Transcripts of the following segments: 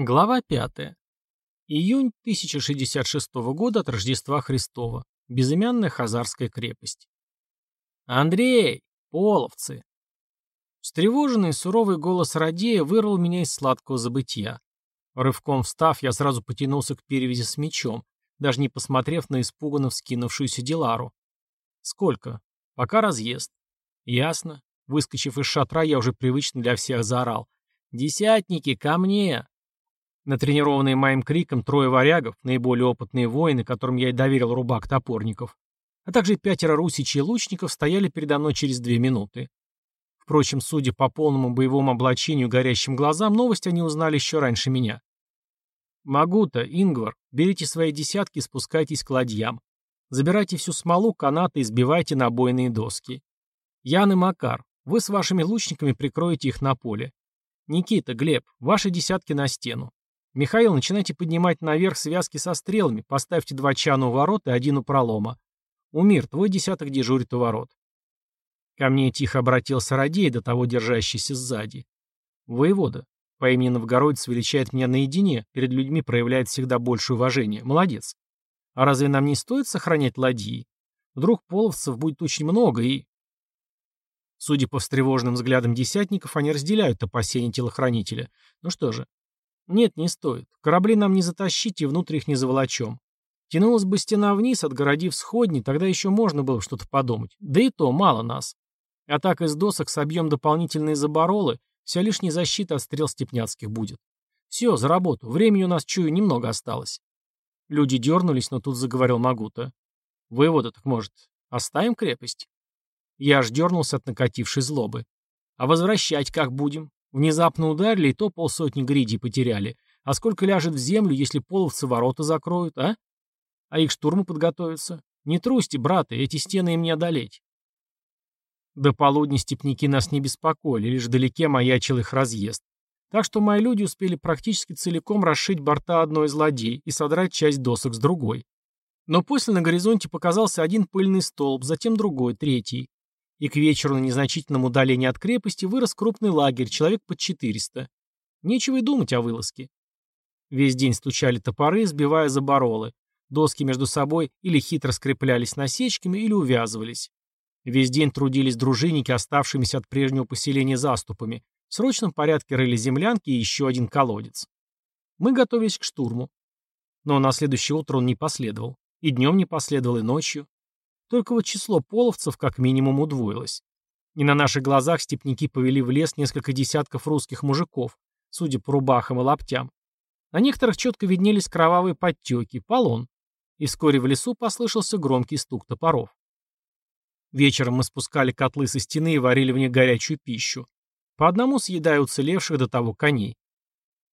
Глава 5. Июнь 1066 года от Рождества Христова. Безымянная Хазарская крепость. «Андрей! Половцы!» Встревоженный суровый голос Радея вырвал меня из сладкого забытия. Рывком встав, я сразу потянулся к перевязи с мечом, даже не посмотрев на испуганно вскинувшуюся Дилару. «Сколько? Пока разъезд». «Ясно». Выскочив из шатра, я уже привычно для всех заорал. «Десятники, ко мне!» Натренированные моим криком трое варягов, наиболее опытные воины, которым я и доверил рубак топорников, а также пятеро русичей лучников стояли передо мной через две минуты. Впрочем, судя по полному боевому облачению горящим глазам, новость они узнали еще раньше меня. «Магута, Ингвар, берите свои десятки и спускайтесь к ладьям. Забирайте всю смолу, канаты и сбивайте на бойные доски. Ян и Макар, вы с вашими лучниками прикроете их на поле. Никита, Глеб, ваши десятки на стену. Михаил, начинайте поднимать наверх связки со стрелами, поставьте два чана у ворот и один у пролома. Умир, твой десяток дежурит у ворот. Ко мне тихо обратился Радей, до того держащийся сзади. Воевода, по имени Новгородец величает меня наедине, перед людьми проявляет всегда больше уважения. Молодец. А разве нам не стоит сохранять ладьи? Вдруг половцев будет очень много и... Судя по встревоженным взглядам десятников, они разделяют опасения телохранителя. Ну что же. Нет, не стоит. Корабли нам не затащить и внутрь их не заволочем. Тянулась бы стена вниз, отгородив сходни, тогда еще можно было что-то подумать. Да и то, мало нас. А так из досок собьем дополнительные заборолы, вся лишняя защита от стрел степняцких будет. Все, за работу. Времени у нас, чую, немного осталось. Люди дернулись, но тут заговорил Магута. Воевода, так может, оставим крепость? Я аж дернулся от накатившей злобы. А возвращать как будем? Внезапно ударили, и то полсотни гриди потеряли. А сколько ляжет в землю, если половцы ворота закроют, а? А их штурму подготовятся? Не трусьте, браты, эти стены им не одолеть. До полудня степники нас не беспокоили, лишь вдалеке маячил их разъезд. Так что мои люди успели практически целиком расшить борта одной из ладей и содрать часть досок с другой. Но после на горизонте показался один пыльный столб, затем другой, третий и к вечеру на незначительном удалении от крепости вырос крупный лагерь, человек под 400. Нечего и думать о вылазке. Весь день стучали топоры, сбивая заборолы. Доски между собой или хитро скреплялись насечками, или увязывались. Весь день трудились дружинники, оставшимися от прежнего поселения заступами. В срочном порядке рыли землянки и еще один колодец. Мы готовились к штурму. Но на следующее утро он не последовал. И днем не последовал, и ночью. Только вот число половцев как минимум удвоилось. И на наших глазах степняки повели в лес несколько десятков русских мужиков, судя по рубахам и лаптям. На некоторых четко виднелись кровавые подтеки, полон. И вскоре в лесу послышался громкий стук топоров. Вечером мы спускали котлы со стены и варили в них горячую пищу. По одному съедая уцелевших до того коней.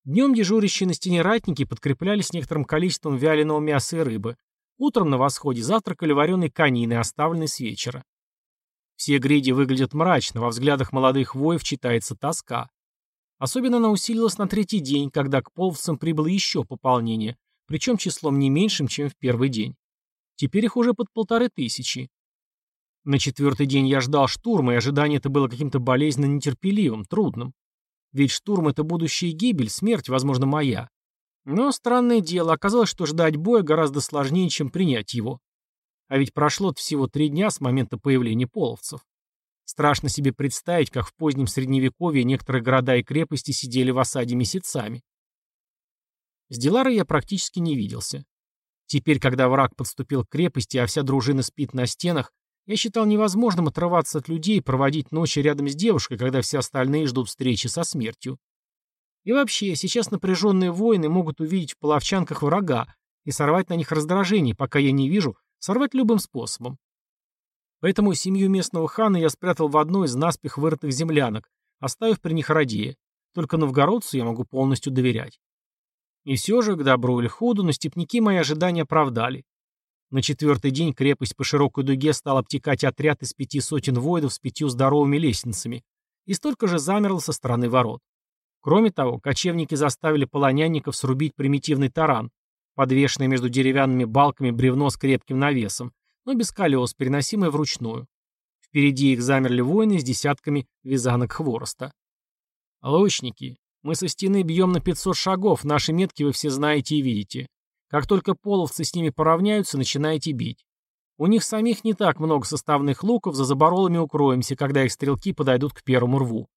Днем дежурящие на стене ратники подкреплялись некоторым количеством вяленого мяса и рыбы. Утром на восходе завтракали вареной кониной, оставленной с вечера. Все гриди выглядят мрачно, во взглядах молодых воев читается тоска. Особенно она усилилась на третий день, когда к половцам прибыло еще пополнение, причем числом не меньшим, чем в первый день. Теперь их уже под полторы тысячи. На четвертый день я ждал штурма, и ожидание это было каким-то болезненно нетерпеливым, трудным. Ведь штурм — это будущая гибель, смерть, возможно, моя. Но странное дело, оказалось, что ждать боя гораздо сложнее, чем принять его. А ведь прошло всего три дня с момента появления половцев. Страшно себе представить, как в позднем средневековье некоторые города и крепости сидели в осаде месяцами. С Диларой я практически не виделся. Теперь, когда враг подступил к крепости, а вся дружина спит на стенах, я считал невозможным отрываться от людей и проводить ночи рядом с девушкой, когда все остальные ждут встречи со смертью. И вообще, сейчас напряженные воины могут увидеть в половчанках врага и сорвать на них раздражение, пока я не вижу, сорвать любым способом. Поэтому семью местного хана я спрятал в одной из наспех вырытых землянок, оставив при них радея. Только новгородцу я могу полностью доверять. И все же, к добру или худу, но степняки мои ожидания оправдали. На четвертый день крепость по широкой дуге стала обтекать отряд из пяти сотен воинов с пятью здоровыми лестницами, и столько же замерло со стороны ворот. Кроме того, кочевники заставили полонянников срубить примитивный таран, подвешенный между деревянными балками бревно с крепким навесом, но без колес, переносимое вручную. Впереди их замерли воины с десятками вязанок хвороста. «Лучники, Мы со стены бьем на 500 шагов, наши метки вы все знаете и видите. Как только половцы с ними поравняются, начинаете бить. У них самих не так много составных луков, за заборолами укроемся, когда их стрелки подойдут к первому рву.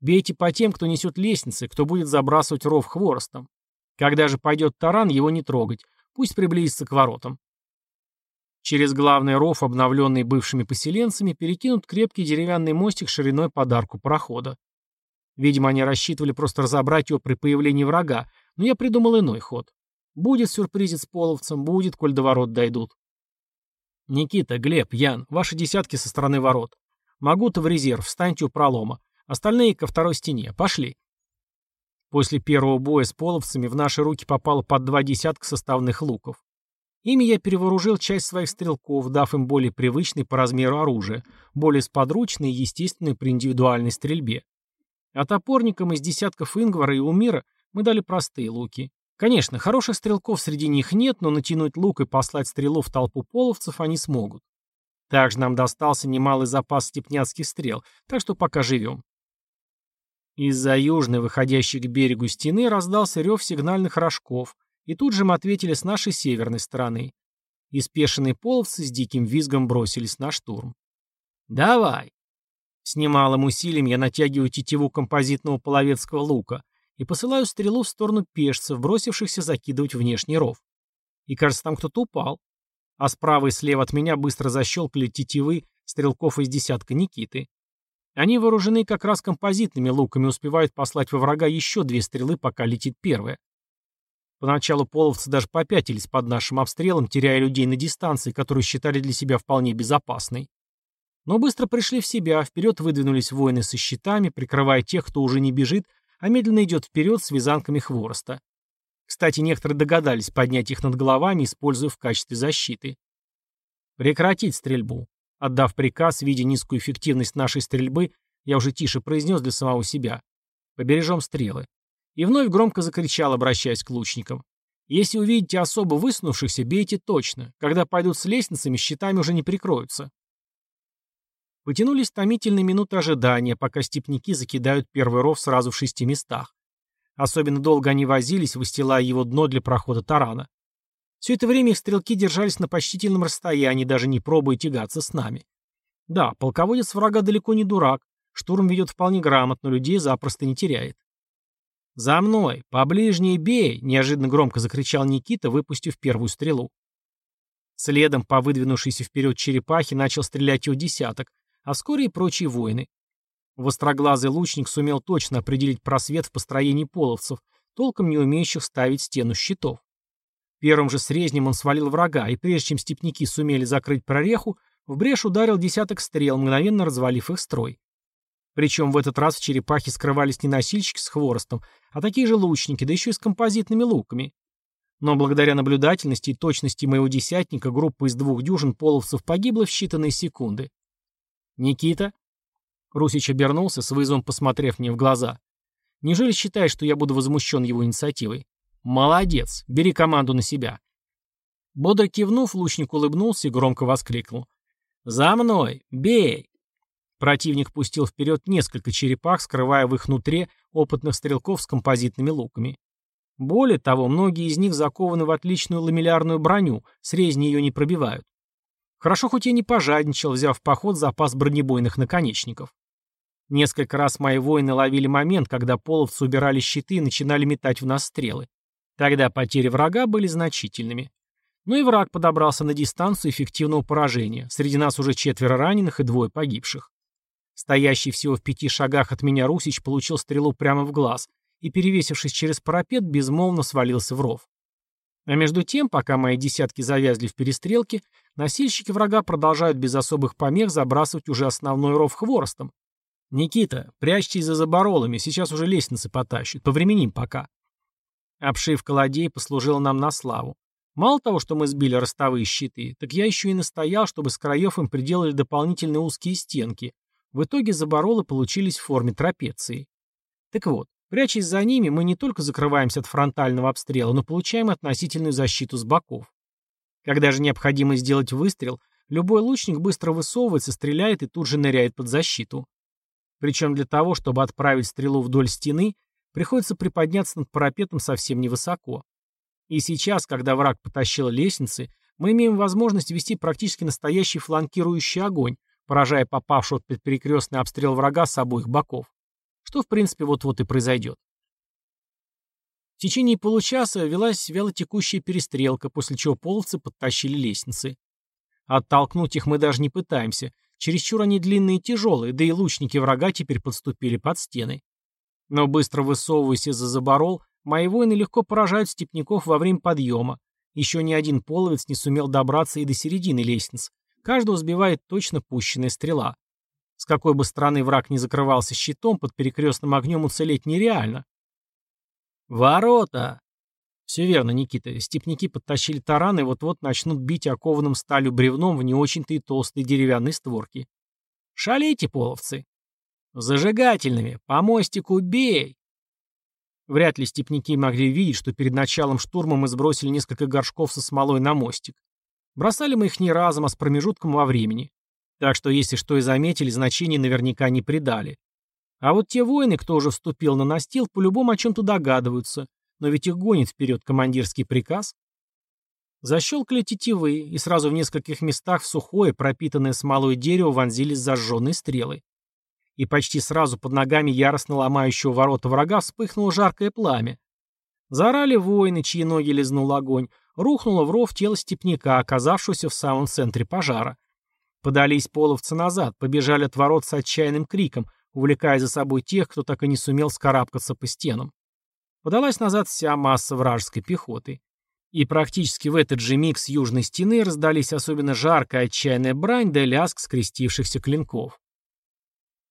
Бейте по тем, кто несет лестницы, кто будет забрасывать ров хворостом. Когда же пойдет таран, его не трогать, пусть приблизится к воротам. Через главный ров, обновленный бывшими поселенцами, перекинут крепкий деревянный мостик шириной подарку прохода. Видимо, они рассчитывали просто разобрать его при появлении врага, но я придумал иной ход. Будет сюрпризец с половцем, будет, коль до ворот дойдут. Никита, Глеб, Ян, ваши десятки со стороны ворот. Могу-то в резерв, встаньте у пролома. Остальные ко второй стене. Пошли. После первого боя с половцами в наши руки попало под два десятка составных луков. Ими я перевооружил часть своих стрелков, дав им более привычный по размеру оружие, более сподручный и естественный при индивидуальной стрельбе. А топорникам из десятков Ингвара и Умира мы дали простые луки. Конечно, хороших стрелков среди них нет, но натянуть лук и послать стрелу в толпу половцев они смогут. Также нам достался немалый запас степняцких стрел, так что пока живем. Из-за южной, выходящей к берегу стены, раздался рев сигнальных рожков, и тут же мы ответили с нашей северной стороны. Испешенные половцы с диким визгом бросились на штурм. «Давай!» С немалым усилием я натягиваю тетиву композитного половецкого лука, и посылаю стрелу в сторону пешцев, бросившихся закидывать внешний ров. И кажется, там кто-то упал. А справа и слева от меня быстро защелкали тетивы стрелков из десятка Никиты. Они вооружены как раз композитными луками, успевают послать во врага еще две стрелы, пока летит первая. Поначалу половцы даже попятились под нашим обстрелом, теряя людей на дистанции, которую считали для себя вполне безопасной. Но быстро пришли в себя, вперед выдвинулись воины со щитами, прикрывая тех, кто уже не бежит, а медленно идет вперед с вязанками хвороста. Кстати, некоторые догадались поднять их над головами, используя в качестве защиты. Прекратить стрельбу. Отдав приказ, видя низкую эффективность нашей стрельбы, я уже тише произнес для самого себя. Побережем стрелы. И вновь громко закричал, обращаясь к лучникам. Если увидите особо высунувшихся, бейте точно. Когда пойдут с лестницами, щитами уже не прикроются. Потянулись томительные минуты ожидания, пока степняки закидают первый ров сразу в шести местах. Особенно долго они возились, выстилая его дно для прохода тарана. Все это время их стрелки держались на почтительном расстоянии, даже не пробуя тягаться с нами. Да, полководец врага далеко не дурак, штурм ведет вполне грамотно, людей запросто не теряет. «За мной! Поближнее бей!» — неожиданно громко закричал Никита, выпустив первую стрелу. Следом по выдвинувшейся вперед черепахе начал стрелять его десяток, а вскоре и прочие воины. Востроглазый лучник сумел точно определить просвет в построении половцев, толком не умеющих ставить стену щитов. Первым же срезнем он свалил врага, и прежде чем степняки сумели закрыть прореху, в брешь ударил десяток стрел, мгновенно развалив их строй. Причем в этот раз в черепахе скрывались не носильщики с хворостом, а такие же лучники, да еще и с композитными луками. Но благодаря наблюдательности и точности моего десятника группа из двух дюжин половцев погибла в считанные секунды. «Никита?» Русич обернулся, с вызовом посмотрев мне в глаза. «Неужели считаешь, что я буду возмущен его инициативой?» «Молодец! Бери команду на себя!» Бодро кивнув, лучник улыбнулся и громко воскликнул. «За мной! Бей!» Противник пустил вперед несколько черепах, скрывая в их нутре опытных стрелков с композитными луками. Более того, многие из них закованы в отличную ламеллярную броню, срезни ее не пробивают. Хорошо хоть я не пожадничал, взяв в поход запас бронебойных наконечников. Несколько раз мои воины ловили момент, когда половцы убирали щиты и начинали метать в нас стрелы. Тогда потери врага были значительными. Но и враг подобрался на дистанцию эффективного поражения. Среди нас уже четверо раненых и двое погибших. Стоящий всего в пяти шагах от меня Русич получил стрелу прямо в глаз и, перевесившись через парапет, безмолвно свалился в ров. А между тем, пока мои десятки завязли в перестрелке, носильщики врага продолжают без особых помех забрасывать уже основной ров хворостом. «Никита, прячьтесь за заборолами, сейчас уже лестницы потащат. Повременим пока». Обшивка ладей послужила нам на славу. Мало того, что мы сбили ростовые щиты, так я еще и настоял, чтобы с краев им приделали дополнительные узкие стенки. В итоге заборолы получились в форме трапеции. Так вот, Прячась за ними, мы не только закрываемся от фронтального обстрела, но получаем относительную защиту с боков. Когда же необходимо сделать выстрел, любой лучник быстро высовывается, стреляет и тут же ныряет под защиту. Причем для того, чтобы отправить стрелу вдоль стены, приходится приподняться над парапетом совсем невысоко. И сейчас, когда враг потащил лестницы, мы имеем возможность вести практически настоящий фланкирующий огонь, поражая попавшего под перекрестный обстрел врага с обоих боков. Что, в принципе, вот-вот и произойдет. В течение получаса велась вялотекущая перестрелка, после чего половцы подтащили лестницы. Оттолкнуть их мы даже не пытаемся. Чересчур они длинные и тяжелые, да и лучники врага теперь подступили под стены. Но быстро высовываясь из-за заборол, мои воины легко поражают степняков во время подъема. Еще ни один половец не сумел добраться и до середины лестниц. Каждого сбивает точно пущенная стрела. С какой бы стороны враг не закрывался щитом, под перекрестным огнем уцелеть нереально. «Ворота!» Все верно, Никита. Степняки подтащили таран и вот-вот начнут бить окованным сталью бревном в не очень-то и толстые деревянные створки. Шалите, половцы! Зажигательными! По мостику бей! Вряд ли степняки могли видеть, что перед началом штурма мы сбросили несколько горшков со смолой на мостик. Бросали мы их не разом, а с промежутком во времени. Так что, если что и заметили, значения наверняка не придали. А вот те воины, кто уже вступил на настил, по-любому о чем-то догадываются, но ведь их гонит вперед командирский приказ. Защелкали тетивы, и сразу в нескольких местах в сухое, пропитанное смолой дерево вонзились зажженные стрелы. И почти сразу под ногами яростно ломающего ворота врага вспыхнуло жаркое пламя. Заорали воины, чьи ноги лизнул огонь, рухнуло в ров тело степняка, оказавшегося в самом центре пожара. Подались половцы назад, побежали от ворот с отчаянным криком, увлекая за собой тех, кто так и не сумел скарабкаться по стенам. Подалась назад вся масса вражеской пехоты. И практически в этот же миг с южной стены раздались особенно жаркая отчаянная брань да лязг скрестившихся клинков.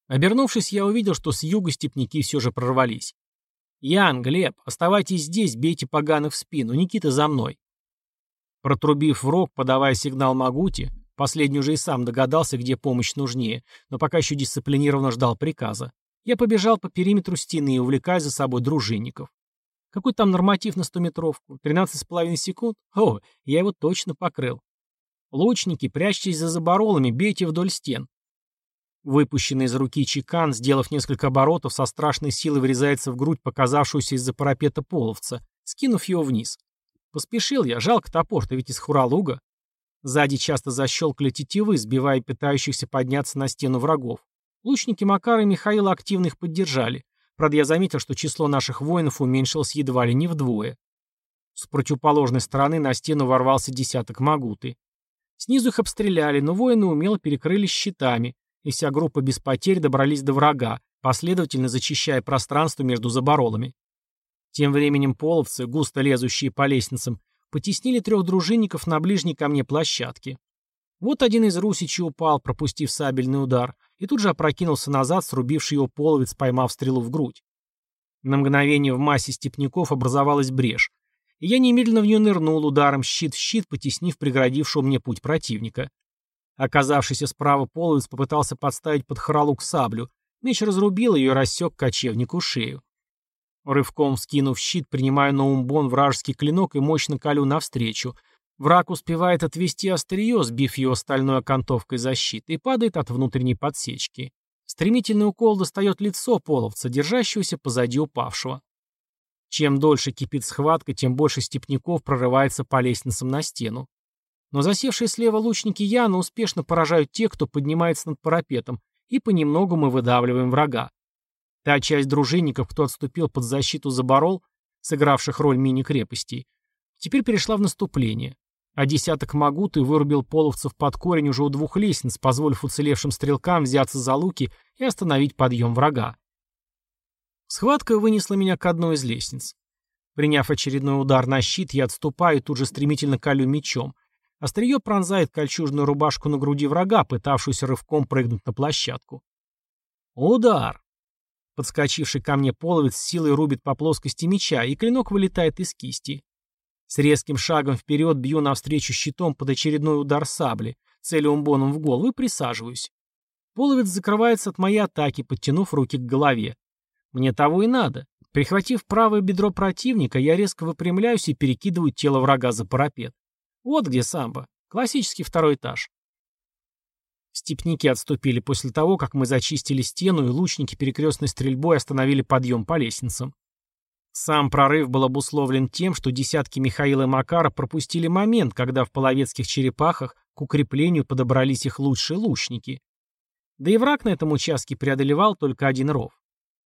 Обернувшись, я увидел, что с юга степняки все же прорвались. «Ян, Глеб, оставайтесь здесь, бейте поганых в спину, Никита за мной». Протрубив в рог, подавая сигнал Магути, последний уже и сам догадался, где помощь нужнее, но пока еще дисциплинированно ждал приказа, я побежал по периметру стены, увлекая за собой дружинников. Какой там норматив на 100-метровку? 13,5 секунд? О, я его точно покрыл. Лучники, прячьтесь за заборолами, бейте вдоль стен. Выпущенный из руки чекан, сделав несколько оборотов, со страшной силой врезается в грудь показавшуюся из-за парапета половца, скинув его вниз. Поспешил я, жалко топор-то ведь из хуралуга. Сзади часто защелкали тетивы, сбивая питающихся подняться на стену врагов. Лучники Макара и Михаила активно их поддержали. Правда, я заметил, что число наших воинов уменьшилось едва ли не вдвое. С противоположной стороны на стену ворвался десяток магуты. Снизу их обстреляли, но воины умело перекрылись щитами, и вся группа без потерь добрались до врага, последовательно зачищая пространство между заборолами. Тем временем половцы, густо лезущие по лестницам, потеснили трех дружинников на ближней ко мне площадке. Вот один из русичей упал, пропустив сабельный удар, и тут же опрокинулся назад, срубивший его половец, поймав стрелу в грудь. На мгновение в массе степняков образовалась брешь, и я немедленно в нее нырнул ударом щит в щит, потеснив преградившего мне путь противника. Оказавшийся справа половец попытался подставить под хоролук саблю, меч разрубил ее и рассек кочевнику шею. Рывком вскинув щит, принимаю на умбон вражеский клинок и мощно колю навстречу — Враг успевает отвести острие, сбив его стальной окантовкой защиты, и падает от внутренней подсечки. Стремительный укол достает лицо половца, держащегося позади упавшего. Чем дольше кипит схватка, тем больше степняков прорывается по лестницам на стену. Но засевшие слева лучники Яна успешно поражают тех, кто поднимается над парапетом, и понемногу мы выдавливаем врага. Та часть дружинников, кто отступил под защиту заборол, сыгравших роль мини-крепостей, теперь перешла в наступление а десяток магут и вырубил половцев под корень уже у двух лестниц, позволив уцелевшим стрелкам взяться за луки и остановить подъем врага. Схватка вынесла меня к одной из лестниц. Приняв очередной удар на щит, я отступаю и тут же стремительно колю мечом. Острие пронзает кольчужную рубашку на груди врага, пытавшуюся рывком прыгнуть на площадку. Удар! Подскочивший ко мне половец силой рубит по плоскости меча, и клинок вылетает из кисти. С резким шагом вперед бью навстречу щитом под очередной удар сабли, целью умбоном в голову и присаживаюсь. Половец закрывается от моей атаки, подтянув руки к голове. Мне того и надо. Прихватив правое бедро противника, я резко выпрямляюсь и перекидываю тело врага за парапет. Вот где самбо. Классический второй этаж. Степники отступили после того, как мы зачистили стену, и лучники перекрестной стрельбой остановили подъем по лестницам. Сам прорыв был обусловлен тем, что десятки Михаила и Макара пропустили момент, когда в половецких черепахах к укреплению подобрались их лучшие лучники. Да и враг на этом участке преодолевал только один ров.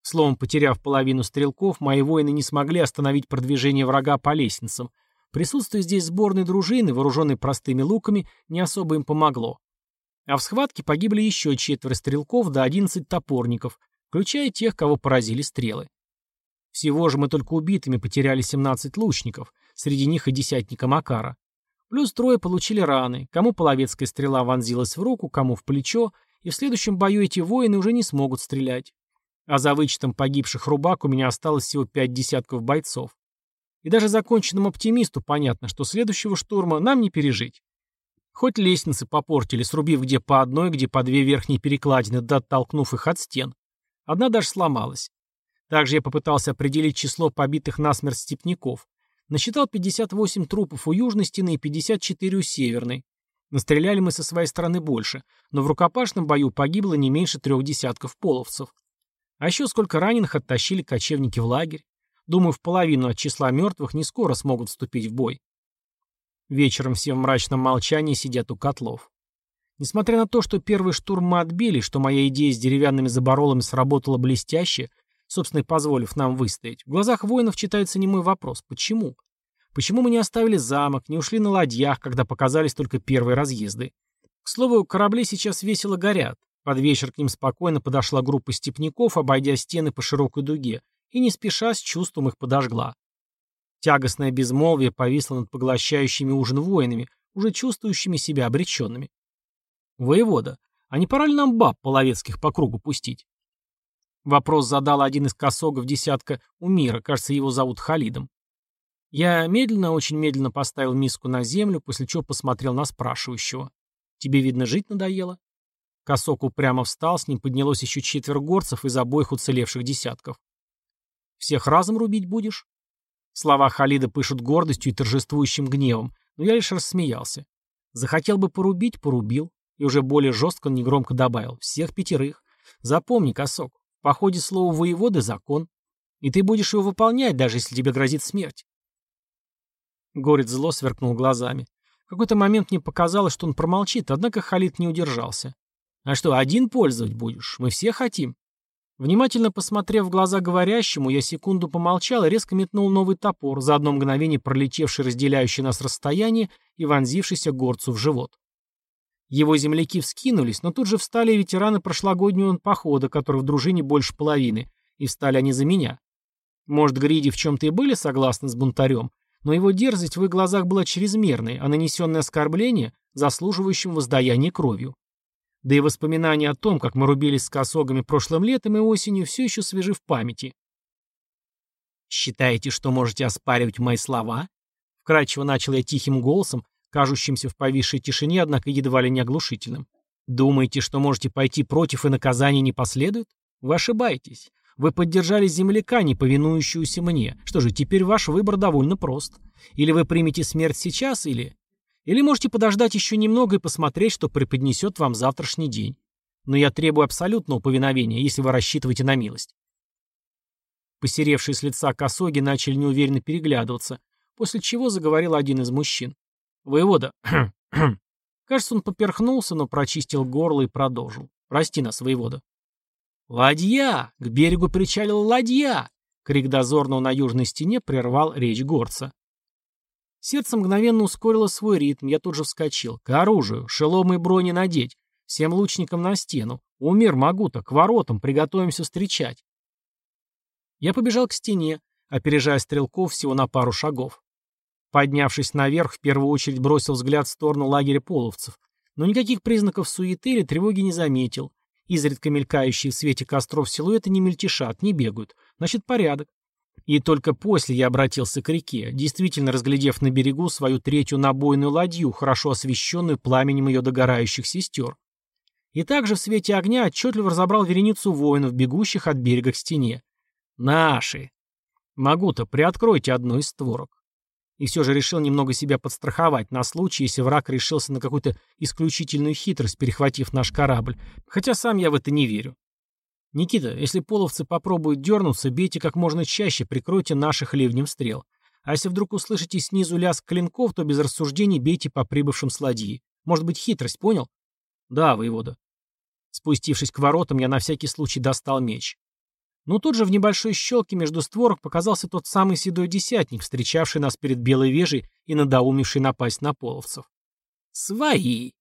Словом, потеряв половину стрелков, мои воины не смогли остановить продвижение врага по лестницам. Присутствие здесь сборной дружины, вооруженной простыми луками, не особо им помогло. А в схватке погибли еще четверо стрелков да одиннадцать топорников, включая тех, кого поразили стрелы. Всего же мы только убитыми потеряли 17 лучников, среди них и десятника Макара. Плюс трое получили раны, кому половецкая стрела вонзилась в руку, кому в плечо, и в следующем бою эти воины уже не смогут стрелять. А за вычетом погибших рубак у меня осталось всего пять десятков бойцов. И даже законченному оптимисту понятно, что следующего штурма нам не пережить. Хоть лестницы попортили, срубив где по одной, где по две верхние перекладины, да оттолкнув их от стен. Одна даже сломалась. Также я попытался определить число побитых насмерть степняков. Насчитал 58 трупов у южной стены и 54 у северной. Настреляли мы со своей стороны больше, но в рукопашном бою погибло не меньше трех десятков половцев. А еще сколько раненых оттащили кочевники в лагерь. Думаю, в половину от числа мертвых не скоро смогут вступить в бой. Вечером все в мрачном молчании сидят у котлов. Несмотря на то, что первый штурм мы отбили, что моя идея с деревянными заборолами сработала блестяще, собственно, позволив нам выстоять. В глазах воинов читается немой вопрос «Почему?». Почему мы не оставили замок, не ушли на ладьях, когда показались только первые разъезды? К слову, корабли сейчас весело горят. Под вечер к ним спокойно подошла группа степняков, обойдя стены по широкой дуге, и не спеша с чувством их подожгла. Тягостное безмолвие повисло над поглощающими ужин воинами, уже чувствующими себя обреченными. «Воевода, а не пора ли нам баб половецких по кругу пустить?» Вопрос задал один из косогов десятка у мира, кажется, его зовут Халидом. Я медленно, очень медленно поставил миску на землю, после чего посмотрел на спрашивающего. «Тебе, видно, жить надоело?» Косок упрямо встал, с ним поднялось еще четверо горцев из обоих уцелевших десятков. «Всех разом рубить будешь?» Слова Халида пышут гордостью и торжествующим гневом, но я лишь рассмеялся. Захотел бы порубить — порубил, и уже более жестко негромко добавил. «Всех пятерых. Запомни, Косок, походе слово воеводы — закон. И ты будешь его выполнять, даже если тебе грозит смерть. Горец зло сверкнул глазами. В какой-то момент мне показалось, что он промолчит, однако Халид не удержался. «А что, один пользовать будешь? Мы все хотим». Внимательно посмотрев в глаза говорящему, я секунду помолчал и резко метнул новый топор, за одно мгновение пролетевший разделяющий нас расстояние и вонзившийся горцу в живот. Его земляки вскинулись, но тут же встали ветераны прошлогоднего похода, которые в дружине больше половины, и встали они за меня. Может, Гриди в чем-то и были согласны с бунтарем, но его дерзость в их глазах была чрезмерной, а нанесенное оскорбление – заслуживающим воздаяния кровью. Да и воспоминания о том, как мы рубились с косогами прошлым летом и осенью, все еще свежи в памяти. «Считаете, что можете оспаривать мои слова?» Вкратчиво начал я тихим голосом, кажущимся в повисшей тишине, однако едва ли не оглушительным. Думаете, что можете пойти против и наказание не последует? Вы ошибаетесь. Вы поддержали земляка, не повинующуюся мне. Что же, теперь ваш выбор довольно прост. Или вы примете смерть сейчас, или... Или можете подождать еще немного и посмотреть, что преподнесет вам завтрашний день. Но я требую абсолютного повиновения, если вы рассчитываете на милость. Посеревшие с лица косоги начали неуверенно переглядываться, после чего заговорил один из мужчин. «Воевода...» Кажется, он поперхнулся, но прочистил горло и продолжил. «Прости нас, воевода». «Ладья! К берегу причалила ладья!» Крик дозорного на южной стене прервал речь горца. Сердце мгновенно ускорило свой ритм, я тут же вскочил. К оружию, шеломы и брони надеть, всем лучникам на стену. Умер могу-то, к воротам, приготовимся встречать. Я побежал к стене, опережая стрелков всего на пару шагов. Поднявшись наверх, в первую очередь бросил взгляд в сторону лагеря половцев, но никаких признаков суеты или тревоги не заметил. Изредка мелькающие в свете костров силуэты не мельтешат, не бегают. Значит, порядок. И только после я обратился к реке, действительно разглядев на берегу свою третью набойную ладью, хорошо освещенную пламенем ее догорающих сестер. И также в свете огня отчетливо разобрал вереницу воинов, бегущих от берега к стене. Наши. Могу-то, приоткройте одну из створок. И все же решил немного себя подстраховать на случай, если враг решился на какую-то исключительную хитрость, перехватив наш корабль, хотя сам я в это не верю. Никита, если половцы попробуют дернуться, бейте как можно чаще, прикройте наших ливнем стрел. А если вдруг услышите снизу лязг клинков, то без рассуждений бейте по прибывшим с. Может быть, хитрость, понял? Да, воевода. Спустившись к воротам, я на всякий случай достал меч. Но тут же в небольшой щелке между створок показался тот самый седой десятник, встречавший нас перед Белой Вежей и надоумевший напасть на половцев. «Свои!»